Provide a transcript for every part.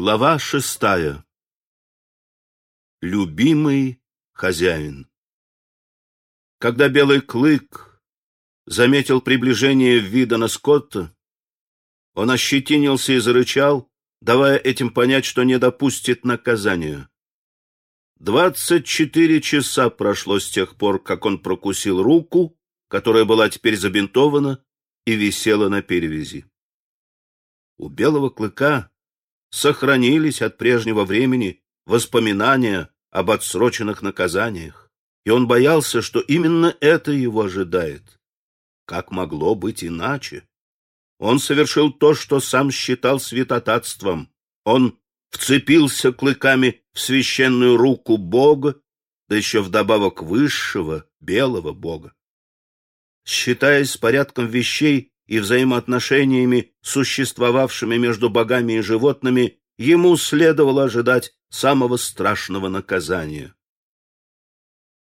Глава шестая. Любимый хозяин. Когда белый клык заметил приближение Видана Скотта, он ощетинился и зарычал, давая этим понять, что не допустит наказания. Двадцать четыре часа прошло с тех пор, как он прокусил руку, которая была теперь забинтована и висела на перевязи. У белого клыка сохранились от прежнего времени воспоминания об отсроченных наказаниях, и он боялся, что именно это его ожидает. Как могло быть иначе? Он совершил то, что сам считал святотатством. Он вцепился клыками в священную руку Бога, да еще вдобавок высшего, белого Бога. Считаясь порядком вещей, и взаимоотношениями, существовавшими между богами и животными, ему следовало ожидать самого страшного наказания.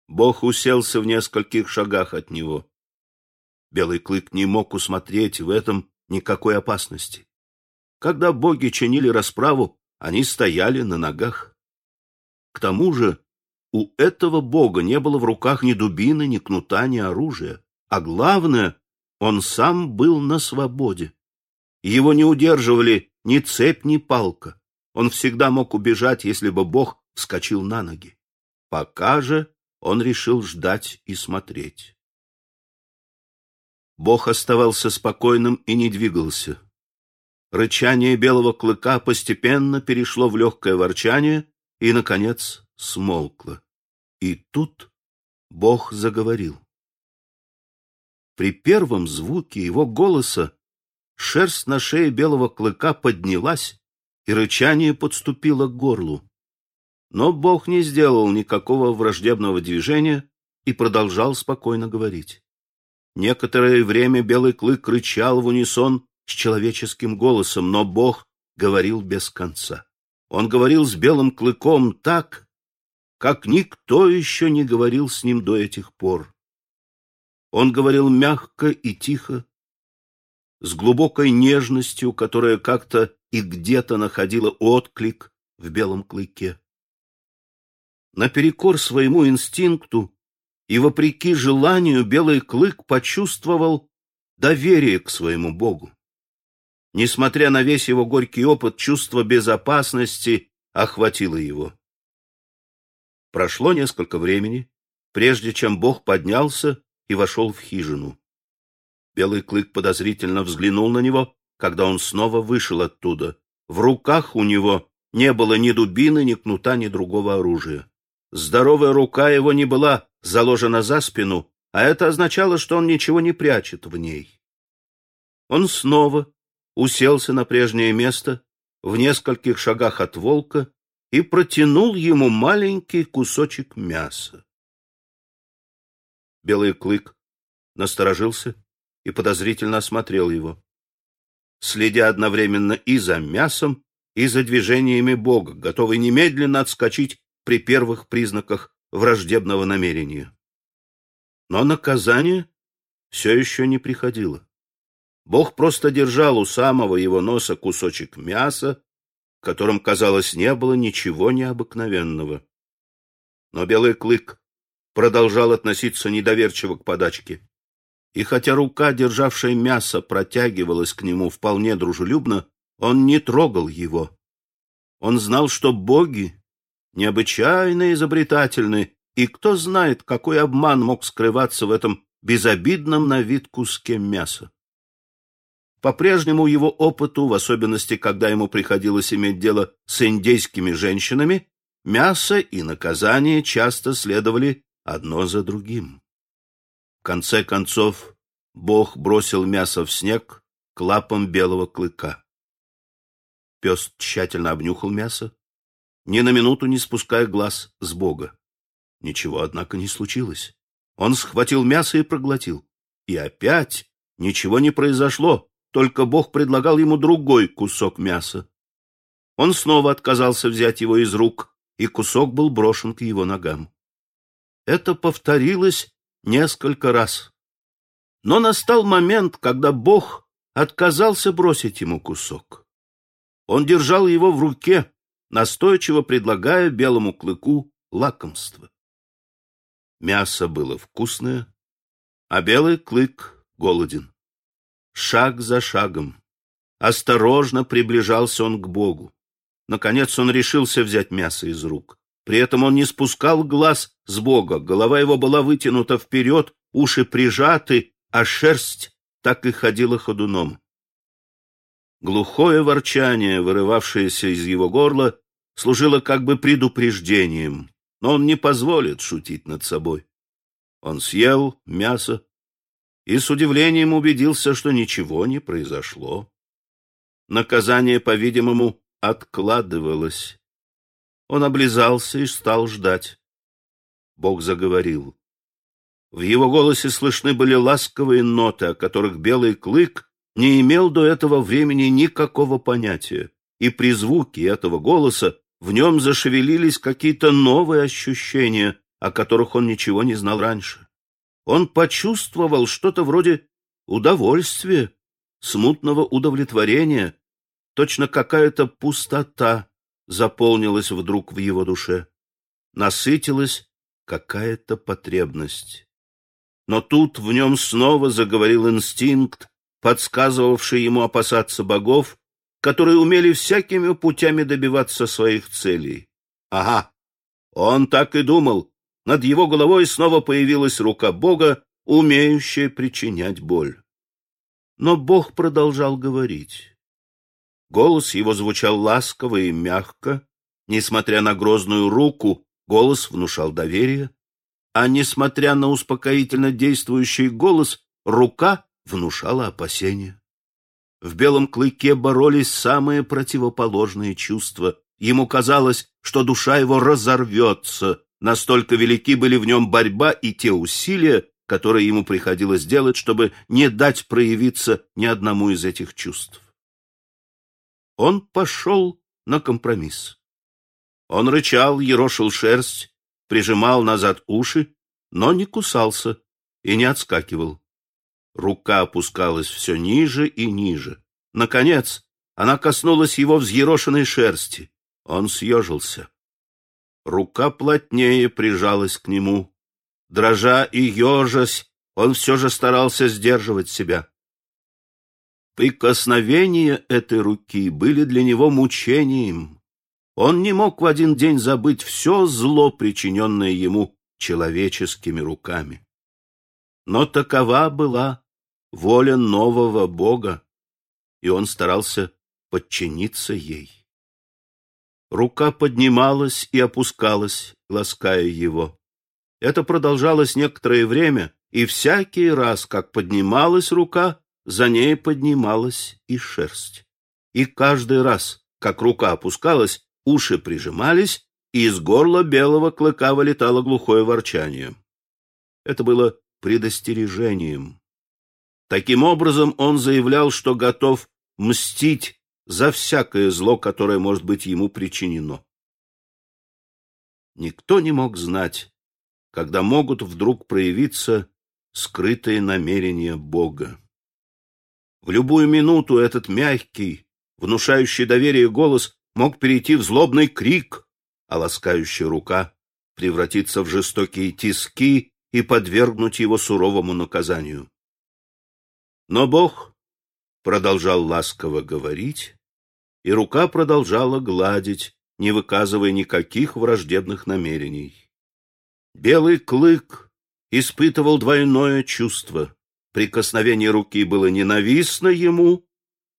Бог уселся в нескольких шагах от него. Белый клык не мог усмотреть в этом никакой опасности. Когда боги чинили расправу, они стояли на ногах. К тому же у этого бога не было в руках ни дубины, ни кнута, ни оружия. А главное, он сам был на свободе. Его не удерживали ни цепь, ни палка. Он всегда мог убежать, если бы Бог вскочил на ноги. Пока же он решил ждать и смотреть. Бог оставался спокойным и не двигался. Рычание белого клыка постепенно перешло в легкое ворчание и, наконец, смолкло. И тут Бог заговорил. При первом звуке его голоса шерсть на шее белого клыка поднялась, и рычание подступило к горлу. Но Бог не сделал никакого враждебного движения и продолжал спокойно говорить. Некоторое время белый клык рычал в унисон с человеческим голосом, но Бог говорил без конца. Он говорил с белым клыком так, как никто еще не говорил с ним до этих пор. Он говорил мягко и тихо, с глубокой нежностью, которая как-то и где-то находила отклик в белом клыке. Наперекор своему инстинкту и вопреки желанию белый клык почувствовал доверие к своему Богу. Несмотря на весь его горький опыт, чувство безопасности охватило его. Прошло несколько времени, прежде чем Бог поднялся и вошел в хижину. Белый клык подозрительно взглянул на него, когда он снова вышел оттуда. В руках у него не было ни дубины, ни кнута, ни другого оружия. Здоровая рука его не была заложена за спину, а это означало, что он ничего не прячет в ней. Он снова уселся на прежнее место в нескольких шагах от волка и протянул ему маленький кусочек мяса. Белый клык насторожился и подозрительно осмотрел его, следя одновременно и за мясом, и за движениями Бога, готовый немедленно отскочить при первых признаках враждебного намерения. Но наказание все еще не приходило. Бог просто держал у самого его носа кусочек мяса, в котором, казалось, не было ничего необыкновенного. Но белый клык продолжал относиться недоверчиво к подачке. И хотя рука, державшая мясо, протягивалась к нему вполне дружелюбно, он не трогал его. Он знал, что боги необычайно изобретательны, и кто знает, какой обман мог скрываться в этом безобидном на вид куске мяса. По прежнему его опыту, в особенности, когда ему приходилось иметь дело с индейскими женщинами, мясо и наказание часто следовали одно за другим. В конце концов, Бог бросил мясо в снег к лапам белого клыка. Пес тщательно обнюхал мясо, ни на минуту не спуская глаз с Бога. Ничего, однако, не случилось. Он схватил мясо и проглотил. И опять ничего не произошло, только Бог предлагал ему другой кусок мяса. Он снова отказался взять его из рук, и кусок был брошен к его ногам. Это повторилось несколько раз. Но настал момент, когда Бог отказался бросить ему кусок. Он держал его в руке, настойчиво предлагая белому клыку лакомство. Мясо было вкусное, а белый клык голоден. Шаг за шагом, осторожно приближался он к Богу. Наконец он решился взять мясо из рук. При этом он не спускал глаз с Бога, голова его была вытянута вперед, уши прижаты, а шерсть так и ходила ходуном. Глухое ворчание, вырывавшееся из его горла, служило как бы предупреждением, но он не позволит шутить над собой. Он съел мясо и с удивлением убедился, что ничего не произошло. Наказание, по-видимому, откладывалось. Он облизался и стал ждать. Бог заговорил. В его голосе слышны были ласковые ноты, о которых белый клык не имел до этого времени никакого понятия, и при звуке этого голоса в нем зашевелились какие-то новые ощущения, о которых он ничего не знал раньше. Он почувствовал что-то вроде удовольствия, смутного удовлетворения, точно какая-то пустота заполнилась вдруг в его душе. Насытилась какая-то потребность. Но тут в нем снова заговорил инстинкт, подсказывавший ему опасаться богов, которые умели всякими путями добиваться своих целей. Ага, он так и думал. Над его головой снова появилась рука Бога, умеющая причинять боль. Но Бог продолжал говорить. Голос его звучал ласково и мягко. Несмотря на грозную руку, голос внушал доверие а несмотря на успокоительно действующий голос, рука внушала опасения. В белом клыке боролись самые противоположные чувства. Ему казалось, что душа его разорвется. Настолько велики были в нем борьба и те усилия, которые ему приходилось делать, чтобы не дать проявиться ни одному из этих чувств. Он пошел на компромисс. Он рычал, ерошил шерсть, прижимал назад уши, но не кусался и не отскакивал. Рука опускалась все ниже и ниже. Наконец, она коснулась его взъерошенной шерсти. Он съежился. Рука плотнее прижалась к нему. Дрожа и ежась, он все же старался сдерживать себя. Прикосновения этой руки были для него мучением. Он не мог в один день забыть все зло, причиненное ему человеческими руками. Но такова была воля нового Бога, и он старался подчиниться ей. Рука поднималась и опускалась, лаская его. Это продолжалось некоторое время, и всякий раз, как поднималась рука, за ней поднималась и шерсть. И каждый раз, как рука опускалась, уши прижимались, и из горла белого клыка вылетало глухое ворчание. Это было предостережением. Таким образом, он заявлял, что готов мстить за всякое зло, которое может быть ему причинено. Никто не мог знать, когда могут вдруг проявиться скрытые намерения Бога. В любую минуту этот мягкий, внушающий доверие голос мог перейти в злобный крик, а ласкающая рука превратиться в жестокие тиски и подвергнуть его суровому наказанию. Но Бог продолжал ласково говорить, и рука продолжала гладить, не выказывая никаких враждебных намерений. Белый клык испытывал двойное чувство. Прикосновение руки было ненавистно ему,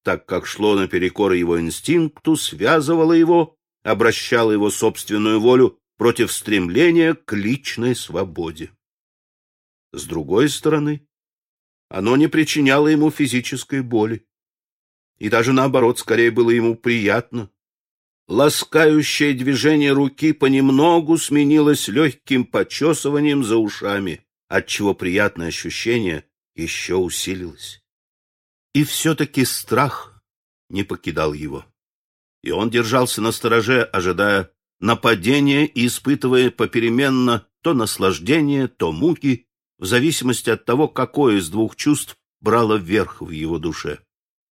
так как шло наперекор его инстинкту, связывало его, обращало его собственную волю против стремления к личной свободе. С другой стороны, оно не причиняло ему физической боли. И даже наоборот, скорее было ему приятно. Ласкающее движение руки понемногу сменилось легким почесыванием за ушами, отчего приятное ощущение еще усилилось. И все-таки страх не покидал его. И он держался на стороже, ожидая нападения и испытывая попеременно то наслаждение, то муки, в зависимости от того, какое из двух чувств брало верх в его душе.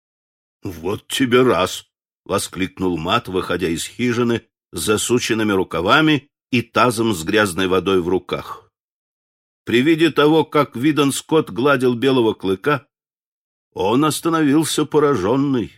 — Вот тебе раз! — воскликнул Мат, выходя из хижины с засученными рукавами и тазом с грязной водой в руках. При виде того, как Видон Скотт гладил белого клыка, он остановился пораженный.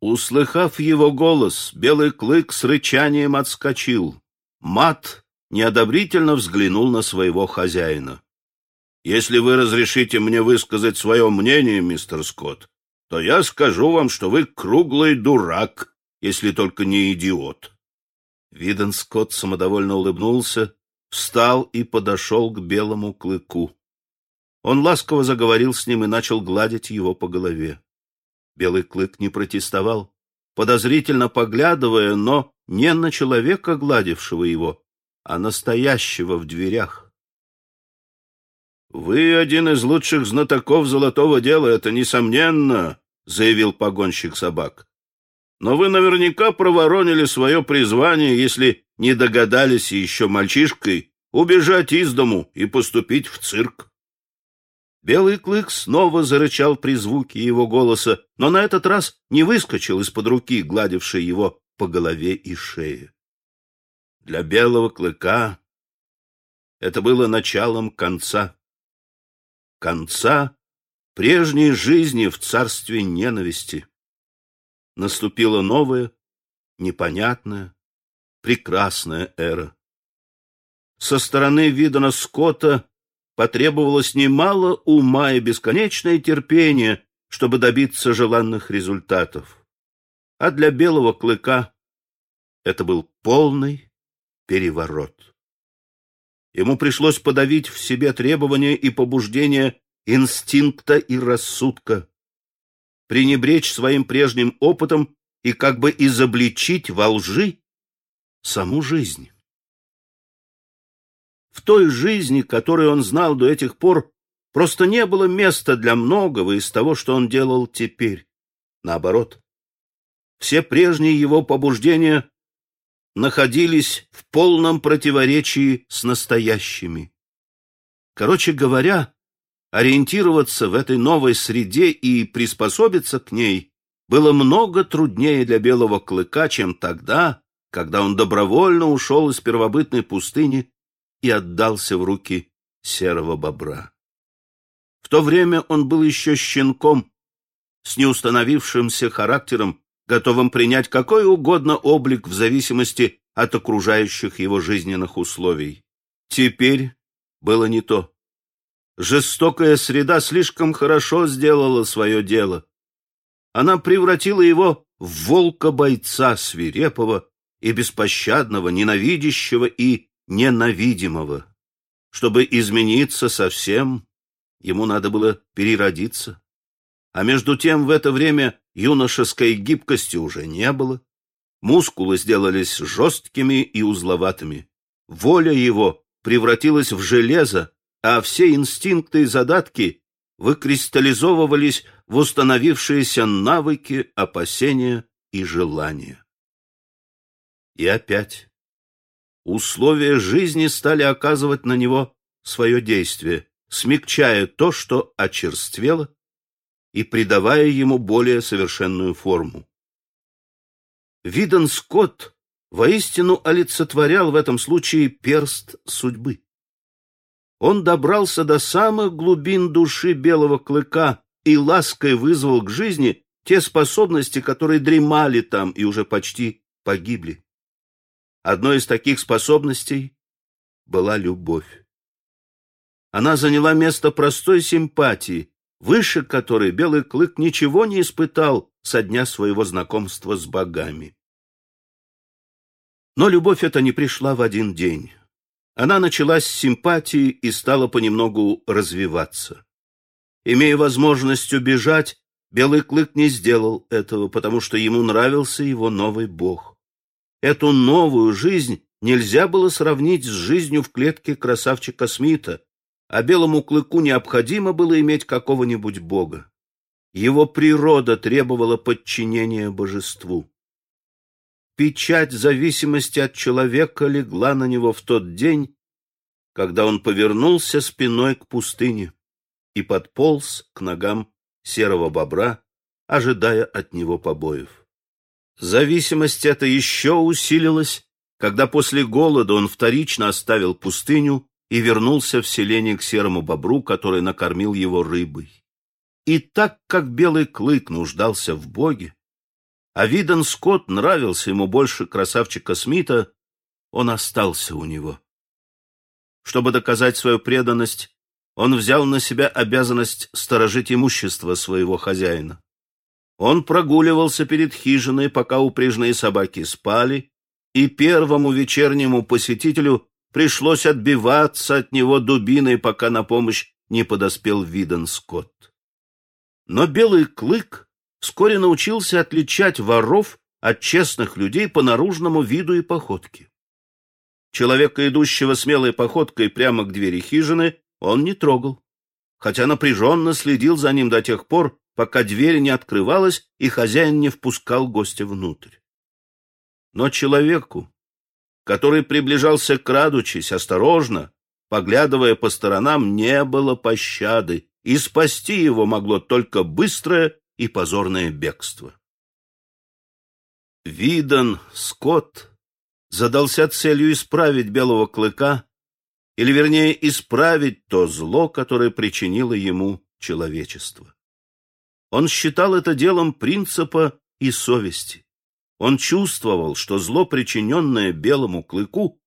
Услыхав его голос, белый клык с рычанием отскочил. Мат неодобрительно взглянул на своего хозяина. — Если вы разрешите мне высказать свое мнение, мистер Скотт, то я скажу вам, что вы круглый дурак, если только не идиот. Виден Скотт самодовольно улыбнулся, встал и подошел к белому клыку. Он ласково заговорил с ним и начал гладить его по голове. Белый клык не протестовал, подозрительно поглядывая, но не на человека, гладившего его, а настоящего в дверях. «Вы один из лучших знатоков золотого дела, это несомненно», — заявил погонщик собак. «Но вы наверняка проворонили свое призвание, если не догадались еще мальчишкой убежать из дому и поступить в цирк». Белый клык снова зарычал при звуке его голоса, но на этот раз не выскочил из-под руки, гладившей его по голове и шее. Для белого клыка это было началом конца. Конца прежней жизни в царстве ненависти. Наступила новая, непонятная, прекрасная эра. Со стороны Видона Скотта потребовалось немало ума и бесконечное терпение, чтобы добиться желанных результатов. А для белого клыка это был полный переворот. Ему пришлось подавить в себе требования и побуждения инстинкта и рассудка, пренебречь своим прежним опытом и как бы изобличить во лжи саму жизнь. В той жизни, которую он знал до этих пор, просто не было места для многого из того, что он делал теперь. Наоборот, все прежние его побуждения находились в полном противоречии с настоящими. Короче говоря, Ориентироваться в этой новой среде и приспособиться к ней было много труднее для белого клыка, чем тогда, когда он добровольно ушел из первобытной пустыни и отдался в руки серого бобра. В то время он был еще щенком, с неустановившимся характером, готовым принять какой угодно облик в зависимости от окружающих его жизненных условий. Теперь было не то. Жестокая среда слишком хорошо сделала свое дело. Она превратила его в волка-бойца свирепого и беспощадного, ненавидящего и ненавидимого. Чтобы измениться совсем, ему надо было переродиться. А между тем в это время юношеской гибкости уже не было. Мускулы сделались жесткими и узловатыми. Воля его превратилась в железо, а все инстинкты и задатки выкристаллизовывались в установившиеся навыки, опасения и желания. И опять условия жизни стали оказывать на него свое действие, смягчая то, что очерствело, и придавая ему более совершенную форму. Виден Скотт воистину олицетворял в этом случае перст судьбы он добрался до самых глубин души белого клыка и лаской вызвал к жизни те способности, которые дремали там и уже почти погибли. Одной из таких способностей была любовь. Она заняла место простой симпатии, выше которой белый клык ничего не испытал со дня своего знакомства с богами. Но любовь эта не пришла в один день. Она началась с симпатии и стала понемногу развиваться. Имея возможность убежать, Белый Клык не сделал этого, потому что ему нравился его новый бог. Эту новую жизнь нельзя было сравнить с жизнью в клетке красавчика Смита, а Белому Клыку необходимо было иметь какого-нибудь бога. Его природа требовала подчинения божеству. Печать зависимости от человека легла на него в тот день, когда он повернулся спиной к пустыне и подполз к ногам серого бобра, ожидая от него побоев. Зависимость эта еще усилилась, когда после голода он вторично оставил пустыню и вернулся в селение к серому бобру, который накормил его рыбой. И так как белый клык нуждался в Боге, а Виден Скотт нравился ему больше красавчика Смита, он остался у него. Чтобы доказать свою преданность, он взял на себя обязанность сторожить имущество своего хозяина. Он прогуливался перед хижиной, пока упряжные собаки спали, и первому вечернему посетителю пришлось отбиваться от него дубиной, пока на помощь не подоспел Виден Скотт. Но белый клык вскоре научился отличать воров от честных людей по наружному виду и походке. Человека, идущего смелой походкой прямо к двери хижины, он не трогал, хотя напряженно следил за ним до тех пор, пока дверь не открывалась и хозяин не впускал гостя внутрь. Но человеку, который приближался крадучись осторожно, поглядывая по сторонам, не было пощады, и спасти его могло только быстрое и позорное бегство. Видан Скотт задался целью исправить белого клыка, или, вернее, исправить то зло, которое причинило ему человечество. Он считал это делом принципа и совести. Он чувствовал, что зло, причиненное белому клыку,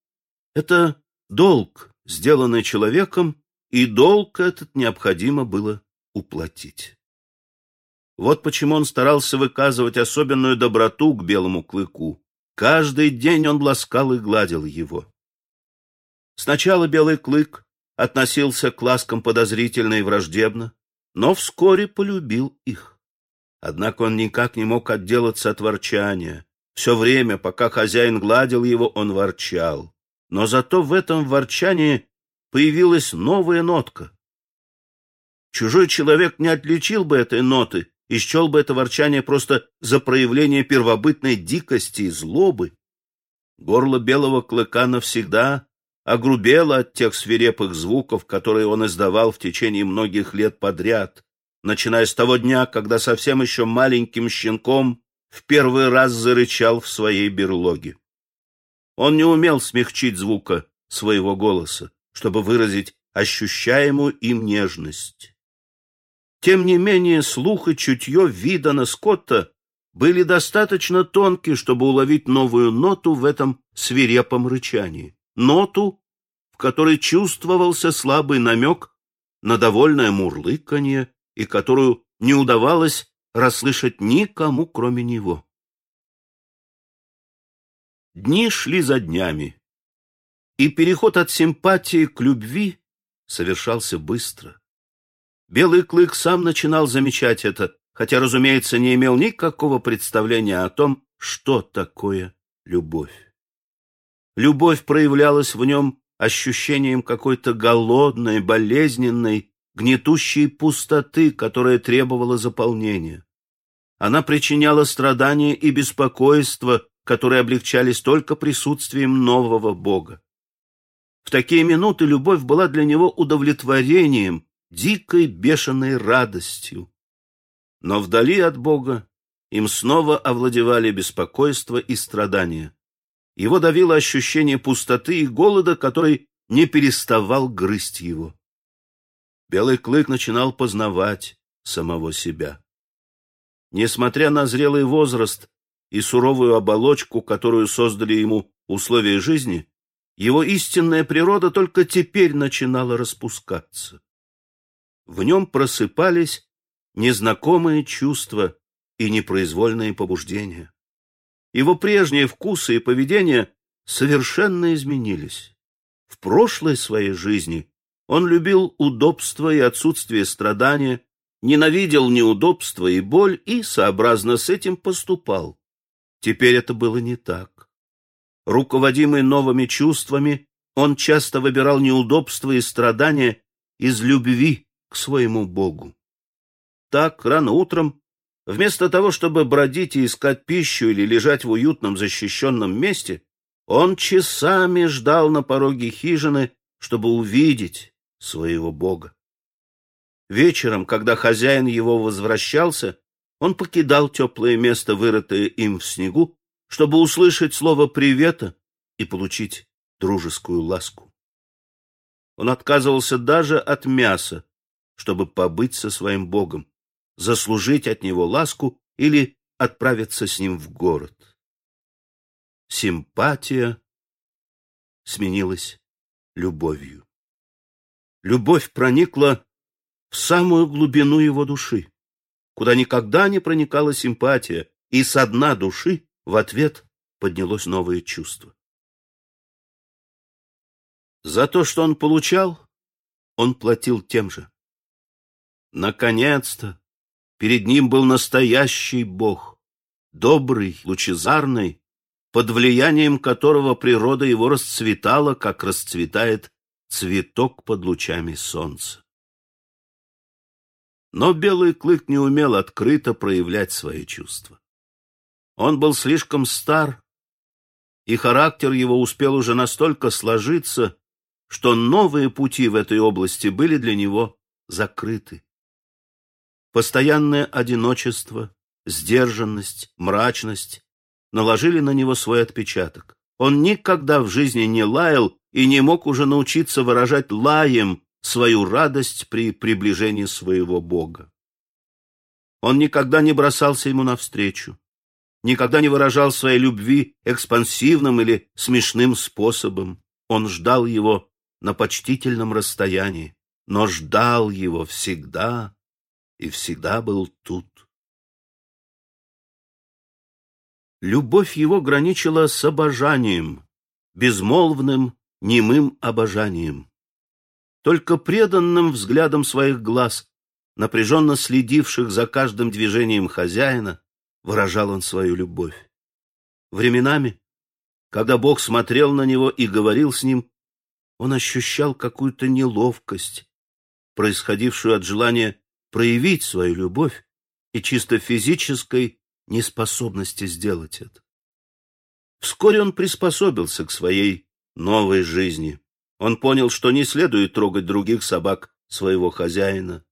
это долг, сделанный человеком, и долг этот необходимо было уплатить. Вот почему он старался выказывать особенную доброту к белому клыку. Каждый день он ласкал и гладил его. Сначала белый клык относился к ласкам подозрительно и враждебно, но вскоре полюбил их. Однако он никак не мог отделаться от ворчания. Все время, пока хозяин гладил его, он ворчал. Но зато в этом ворчании появилась новая нотка. Чужой человек не отличил бы этой ноты и счел бы это ворчание просто за проявление первобытной дикости и злобы. Горло белого клыка навсегда огрубело от тех свирепых звуков, которые он издавал в течение многих лет подряд, начиная с того дня, когда совсем еще маленьким щенком в первый раз зарычал в своей берлоге. Он не умел смягчить звука своего голоса, чтобы выразить ощущаемую им нежность. Тем не менее, слух и чутье Видана Скотта были достаточно тонки, чтобы уловить новую ноту в этом свирепом рычании. Ноту, в которой чувствовался слабый намек на довольное мурлыканье и которую не удавалось расслышать никому, кроме него. Дни шли за днями, и переход от симпатии к любви совершался быстро. Белый клык сам начинал замечать это, хотя, разумеется, не имел никакого представления о том, что такое любовь. Любовь проявлялась в нем ощущением какой-то голодной, болезненной, гнетущей пустоты, которая требовала заполнения. Она причиняла страдания и беспокойство, которые облегчались только присутствием нового Бога. В такие минуты любовь была для него удовлетворением, дикой бешеной радостью. Но вдали от Бога им снова овладевали беспокойство и страдания. Его давило ощущение пустоты и голода, который не переставал грызть его. Белый клык начинал познавать самого себя. Несмотря на зрелый возраст и суровую оболочку, которую создали ему условия жизни, его истинная природа только теперь начинала распускаться. В нем просыпались незнакомые чувства и непроизвольные побуждения. Его прежние вкусы и поведение совершенно изменились. В прошлой своей жизни он любил удобство и отсутствие страдания, ненавидел неудобства и боль и, сообразно с этим, поступал. Теперь это было не так. Руководимый новыми чувствами, он часто выбирал неудобства и страдания из любви к своему Богу. Так, рано утром, вместо того, чтобы бродить и искать пищу или лежать в уютном защищенном месте, он часами ждал на пороге хижины, чтобы увидеть своего Бога. Вечером, когда хозяин его возвращался, Он покидал теплое место, вырытое им в снегу, чтобы услышать слово привета и получить дружескую ласку. Он отказывался даже от мяса, чтобы побыть со своим Богом, заслужить от него ласку или отправиться с ним в город. Симпатия сменилась любовью. Любовь проникла в самую глубину его души, куда никогда не проникала симпатия, и со дна души в ответ поднялось новое чувство. За то, что он получал, он платил тем же. Наконец-то перед ним был настоящий Бог, добрый, лучезарный, под влиянием которого природа его расцветала, как расцветает цветок под лучами солнца. Но белый клык не умел открыто проявлять свои чувства. Он был слишком стар, и характер его успел уже настолько сложиться, что новые пути в этой области были для него закрыты. Постоянное одиночество, сдержанность, мрачность наложили на него свой отпечаток. Он никогда в жизни не лаял и не мог уже научиться выражать лаем свою радость при приближении своего Бога. Он никогда не бросался ему навстречу, никогда не выражал своей любви экспансивным или смешным способом. Он ждал его на почтительном расстоянии, но ждал его всегда и всегда был тут. Любовь его граничила с обожанием, безмолвным, немым обожанием. Только преданным взглядом своих глаз, напряженно следивших за каждым движением хозяина, выражал он свою любовь. Временами, когда Бог смотрел на него и говорил с ним, он ощущал какую-то неловкость, происходившую от желания проявить свою любовь и чисто физической неспособности сделать это. Вскоре он приспособился к своей новой жизни. Он понял, что не следует трогать других собак своего хозяина.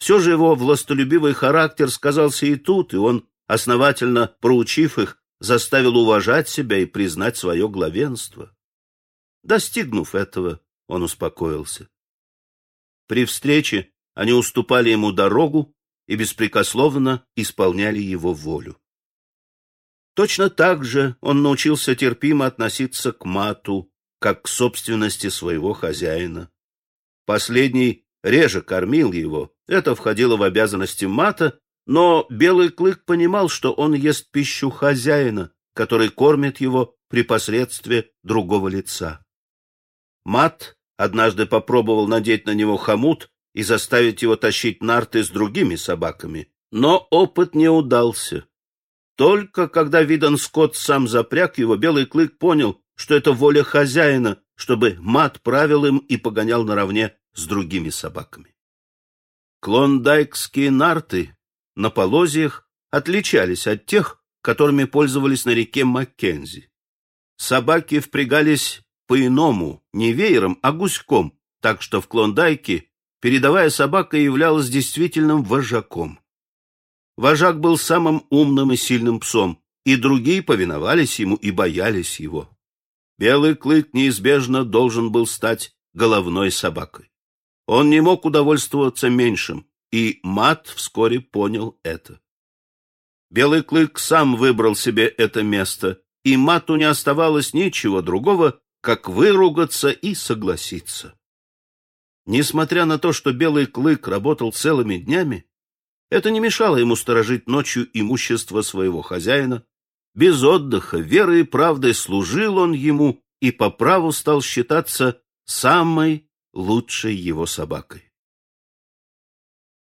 Все же его властолюбивый характер сказался и тут, и он, основательно проучив их, заставил уважать себя и признать свое главенство. Достигнув этого, он успокоился. При встрече они уступали ему дорогу и беспрекословно исполняли его волю. Точно так же он научился терпимо относиться к мату, как к собственности своего хозяина. Последний реже кормил его, это входило в обязанности мата, но Белый Клык понимал, что он ест пищу хозяина, который кормит его при посредстве другого лица. Мат однажды попробовал надеть на него хомут и заставить его тащить нарты с другими собаками, но опыт не удался. Только когда Видан Скотт сам запряг его, Белый Клык понял, что это воля хозяина, чтобы Мат правил им и погонял наравне с другими собаками. Клондайкские нарты на полозьях отличались от тех, которыми пользовались на реке Маккензи. Собаки впрягались по-иному, не веером, а гуськом, так что в Клондайке передовая собака являлась действительным вожаком. Вожак был самым умным и сильным псом, и другие повиновались ему и боялись его. Белый клык неизбежно должен был стать головной собакой. Он не мог удовольствоваться меньшим, и Мат вскоре понял это. Белый клык сам выбрал себе это место, и Мату не оставалось ничего другого, как выругаться и согласиться. Несмотря на то, что Белый Клык работал целыми днями, это не мешало ему сторожить ночью имущество своего хозяина. Без отдыха, верой и правдой служил он ему и по праву стал считаться самой лучшей его собакой.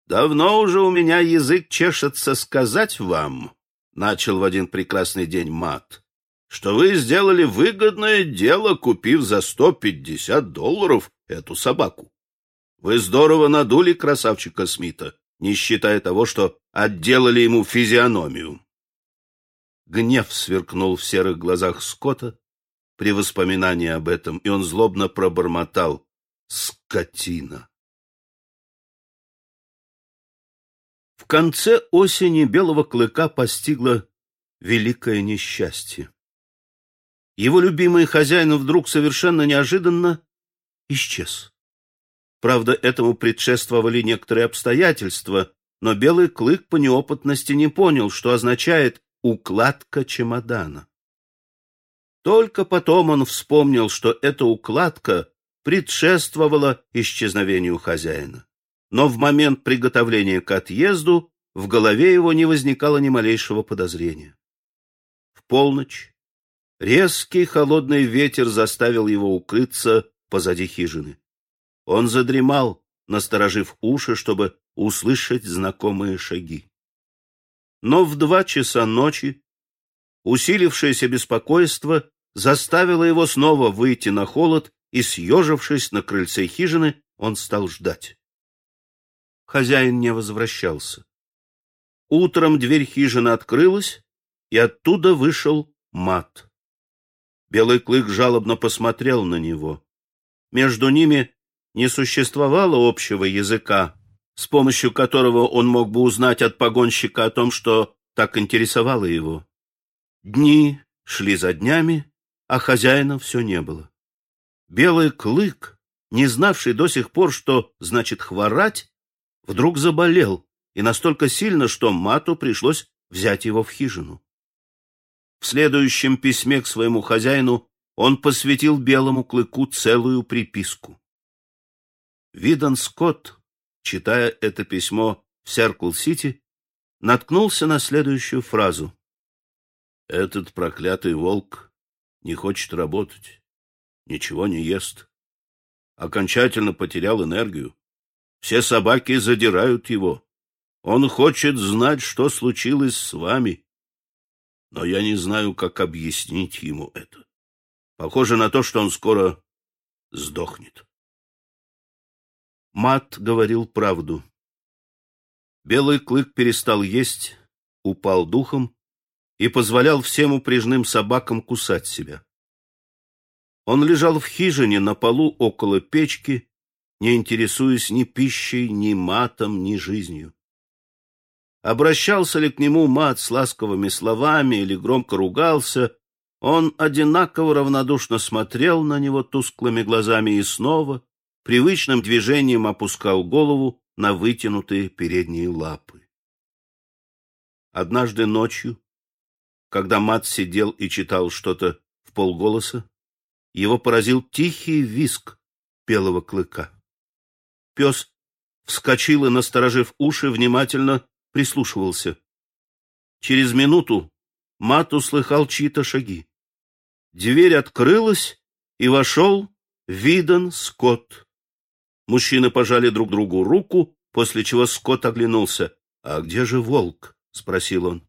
«Давно уже у меня язык чешется сказать вам», — начал в один прекрасный день Мат, что вы сделали выгодное дело, купив за сто пятьдесят долларов эту собаку. Вы здорово надули красавчика Смита, не считая того, что отделали ему физиономию. Гнев сверкнул в серых глазах Скотта при воспоминании об этом, и он злобно пробормотал «Скотина!». В конце осени белого клыка постигло великое несчастье. Его любимый хозяин вдруг совершенно неожиданно исчез. Правда, этому предшествовали некоторые обстоятельства, но белый клык по неопытности не понял, что означает укладка чемодана. Только потом он вспомнил, что эта укладка предшествовала исчезновению хозяина. Но в момент приготовления к отъезду в голове его не возникало ни малейшего подозрения. В полночь резкий холодный ветер заставил его укрыться позади хижины. Он задремал, насторожив уши, чтобы услышать знакомые шаги. Но в два часа ночи усилившееся беспокойство заставило его снова выйти на холод, и, съежившись на крыльце хижины, он стал ждать. Хозяин не возвращался. Утром дверь хижины открылась, и оттуда вышел мат. Белый клык жалобно посмотрел на него. Между ними не существовало общего языка, с помощью которого он мог бы узнать от погонщика о том, что так интересовало его. Дни шли за днями, а хозяина все не было. Белый клык, не знавший до сих пор, что значит хворать, вдруг заболел, и настолько сильно, что мату пришлось взять его в хижину. В следующем письме к своему хозяину он посвятил белому клыку целую приписку. Видан Скотт, читая это письмо в Серкл-Сити, наткнулся на следующую фразу. «Этот проклятый волк не хочет работать, ничего не ест. Окончательно потерял энергию. Все собаки задирают его. Он хочет знать, что случилось с вами. Но я не знаю, как объяснить ему это. Похоже на то, что он скоро сдохнет. Мат говорил правду. Белый клык перестал есть, упал духом и позволял всем упряжным собакам кусать себя. Он лежал в хижине на полу около печки, не интересуясь ни пищей, ни матом, ни жизнью. Обращался ли к нему мат с ласковыми словами или громко ругался, он одинаково равнодушно смотрел на него тусклыми глазами и снова привычным движением опускал голову на вытянутые передние лапы. Однажды ночью, когда мат сидел и читал что-то в полголоса, его поразил тихий визг белого клыка. Пес вскочил и, насторожив уши, внимательно прислушивался. Через минуту мат услыхал чьи-то шаги. Дверь открылась, и вошел Виден Скотт. Мужчины пожали друг другу руку, после чего Скотт оглянулся. «А где же волк?» — спросил он.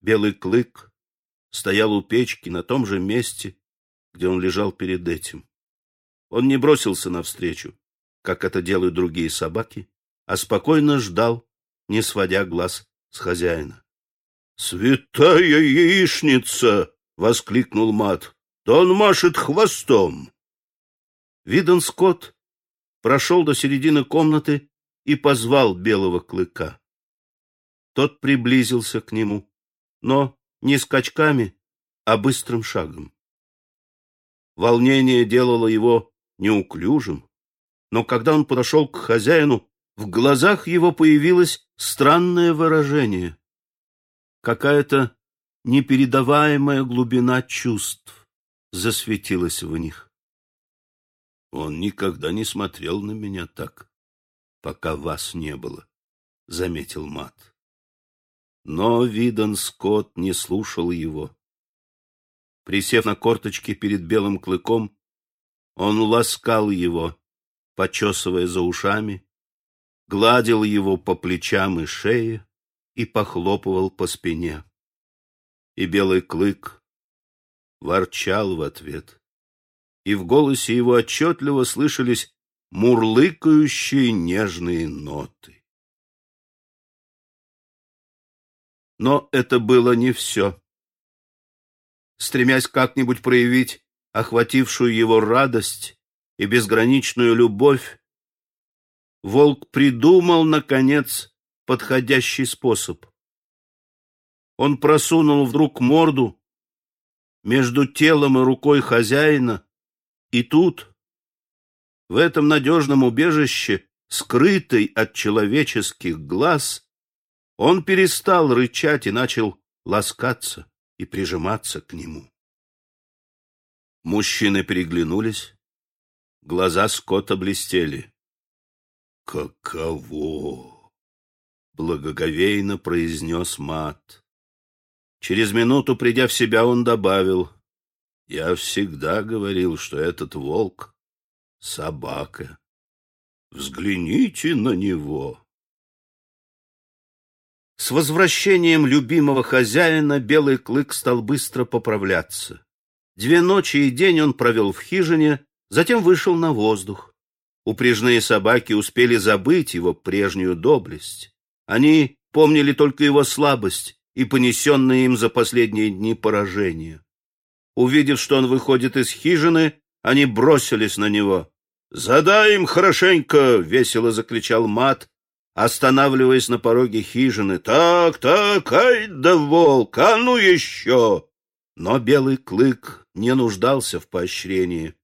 Белый клык стоял у печки на том же месте, где он лежал перед этим. Он не бросился навстречу, как это делают другие собаки, а спокойно ждал, не сводя глаз с хозяина. «Святая яичница!» — воскликнул Мат. «Да он машет хвостом!» Виден Скотт прошел до середины комнаты и позвал белого клыка. Тот приблизился к нему, но не скачками, а быстрым шагом. Волнение делало его неуклюжим, но когда он подошел к хозяину, в глазах его появилось странное выражение. Какая-то непередаваемая глубина чувств засветилась в них. Он никогда не смотрел на меня так, пока вас не было, — заметил Мат. Но Видон Скотт не слушал его. Присев на корточки перед белым клыком, он ласкал его, почесывая за ушами, гладил его по плечам и шее и похлопывал по спине. И белый клык ворчал в ответ и в голосе его отчетливо слышались мурлыкающие нежные ноты. Но это было не все. Стремясь как-нибудь проявить охватившую его радость и безграничную любовь, волк придумал, наконец, подходящий способ. Он просунул вдруг морду между телом и рукой хозяина, и тут, в этом надежном убежище, скрытый от человеческих глаз, он перестал рычать и начал ласкаться и прижиматься к нему. Мужчины переглянулись, глаза Скотта блестели. «Каково!» — благоговейно произнес Мат. Через минуту, придя в себя, он добавил, «Я всегда говорил, что этот волк — собака. Взгляните на него!» С возвращением любимого хозяина белый клык стал быстро поправляться. Две ночи и день он провел в хижине, затем вышел на воздух. Упряжные собаки успели забыть его прежнюю доблесть. Они помнили только его слабость и понесенные им за последние дни поражения. Увидев, что он выходит из хижины, они бросились на него. «Задай им хорошенько!» — весело закричал Мат, останавливаясь на пороге хижины. «Так, так, ай да волк, а ну еще!» Но белый клык не нуждался в поощрении.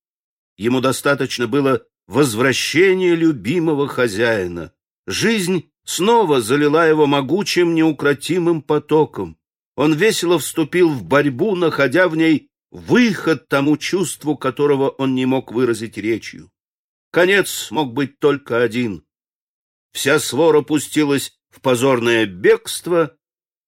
Ему достаточно было возвращения любимого хозяина. Жизнь снова залила его могучим, неукротимым потоком. Он весело вступил в борьбу, находя в ней выход тому чувству, которого он не мог выразить речью. Конец мог быть только один. Вся свора пустилась в позорное бегство,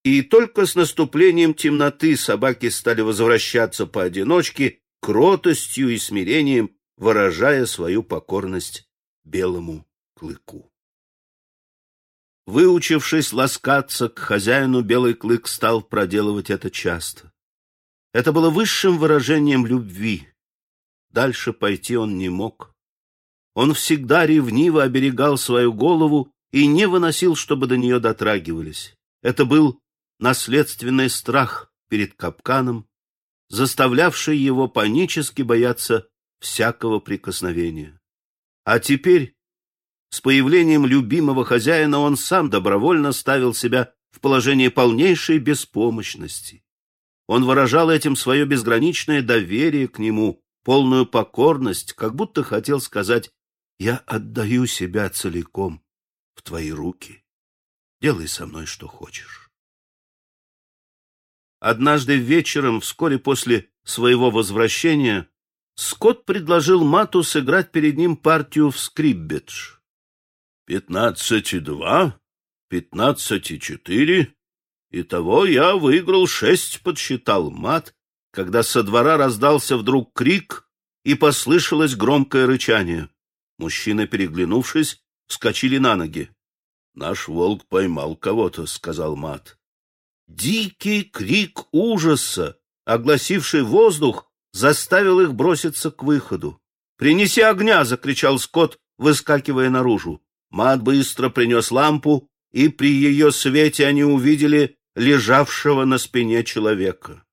и только с наступлением темноты собаки стали возвращаться поодиночке, кротостью и смирением выражая свою покорность белому клыку. Выучившись ласкаться к хозяину, белый клык стал проделывать это часто. Это было высшим выражением любви. Дальше пойти он не мог. Он всегда ревниво оберегал свою голову и не выносил, чтобы до нее дотрагивались. Это был наследственный страх перед капканом, заставлявший его панически бояться всякого прикосновения. А теперь с появлением любимого хозяина он сам добровольно ставил себя в положение полнейшей беспомощности. Он выражал этим свое безграничное доверие к нему, полную покорность, как будто хотел сказать «Я отдаю себя целиком в твои руки. Делай со мной, что хочешь». Однажды вечером, вскоре после своего возвращения, Скотт предложил Мату сыграть перед ним партию в скриббедж. Пятнадцать и два, пятнадцать и четыре. Итого я выиграл шесть, подсчитал мат, когда со двора раздался вдруг крик и послышалось громкое рычание. Мужчины, переглянувшись, вскочили на ноги. «Наш волк поймал кого-то», — сказал мат. Дикий крик ужаса, огласивший воздух, заставил их броситься к выходу. «Принеси огня!» — закричал Скотт, выскакивая наружу. Мат быстро принес лампу, и при ее свете они увидели лежавшего на спине человека.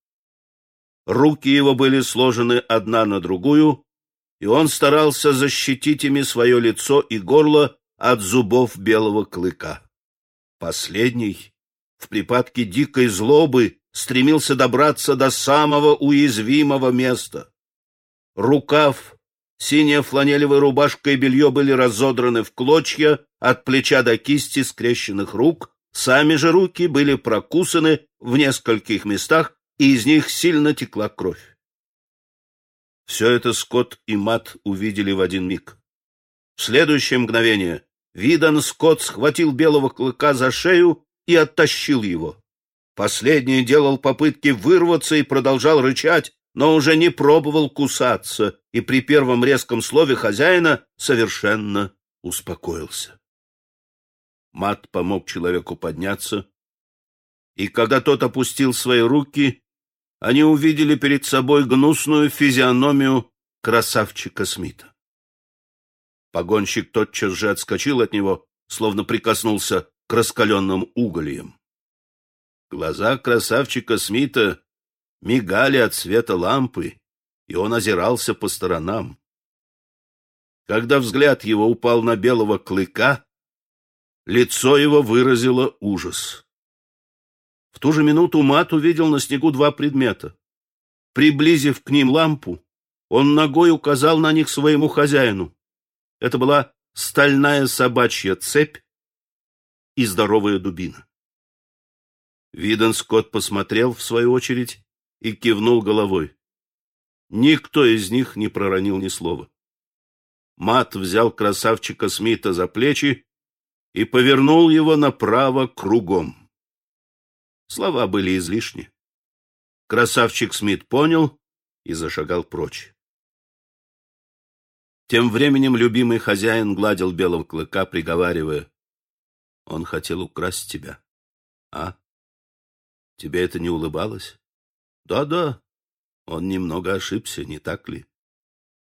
Руки его были сложены одна на другую, и он старался защитить ими свое лицо и горло от зубов белого клыка. Последний, в припадке дикой злобы, стремился добраться до самого уязвимого места. Рукав Синяя фланелевая рубашка и белье были разодраны в клочья от плеча до кисти скрещенных рук, сами же руки были прокусаны в нескольких местах, и из них сильно текла кровь. Все это Скотт и Мат увидели в один миг. В следующее мгновение Видан Скотт схватил белого клыка за шею и оттащил его. Последний делал попытки вырваться и продолжал рычать, но уже не пробовал кусаться, и при первом резком слове хозяина совершенно успокоился. Мат помог человеку подняться, и когда тот опустил свои руки, они увидели перед собой гнусную физиономию красавчика Смита. Погонщик тотчас же отскочил от него, словно прикоснулся к раскаленным угольям. Глаза красавчика Смита мигали от света лампы, и он озирался по сторонам. Когда взгляд его упал на белого клыка, Лицо его выразило ужас. В ту же минуту Мат увидел на снегу два предмета. Приблизив к ним лампу, он ногой указал на них своему хозяину. Это была стальная собачья цепь и здоровая дубина. Виден Скотт посмотрел, в свою очередь, и кивнул головой. Никто из них не проронил ни слова. Мат взял красавчика Смита за плечи и повернул его направо кругом. Слова были излишни. Красавчик Смит понял и зашагал прочь. Тем временем любимый хозяин гладил белого клыка, приговаривая, «Он хотел украсть тебя, а? Тебе это не улыбалось?» «Да-да, он немного ошибся, не так ли?»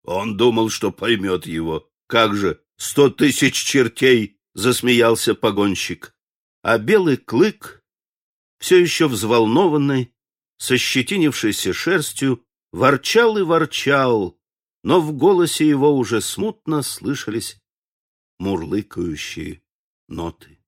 Он думал, что поймет его. Как же, сто тысяч чертей! — засмеялся погонщик. А белый клык, все еще взволнованный, со щетинившейся шерстью, ворчал и ворчал, но в голосе его уже смутно слышались мурлыкающие ноты.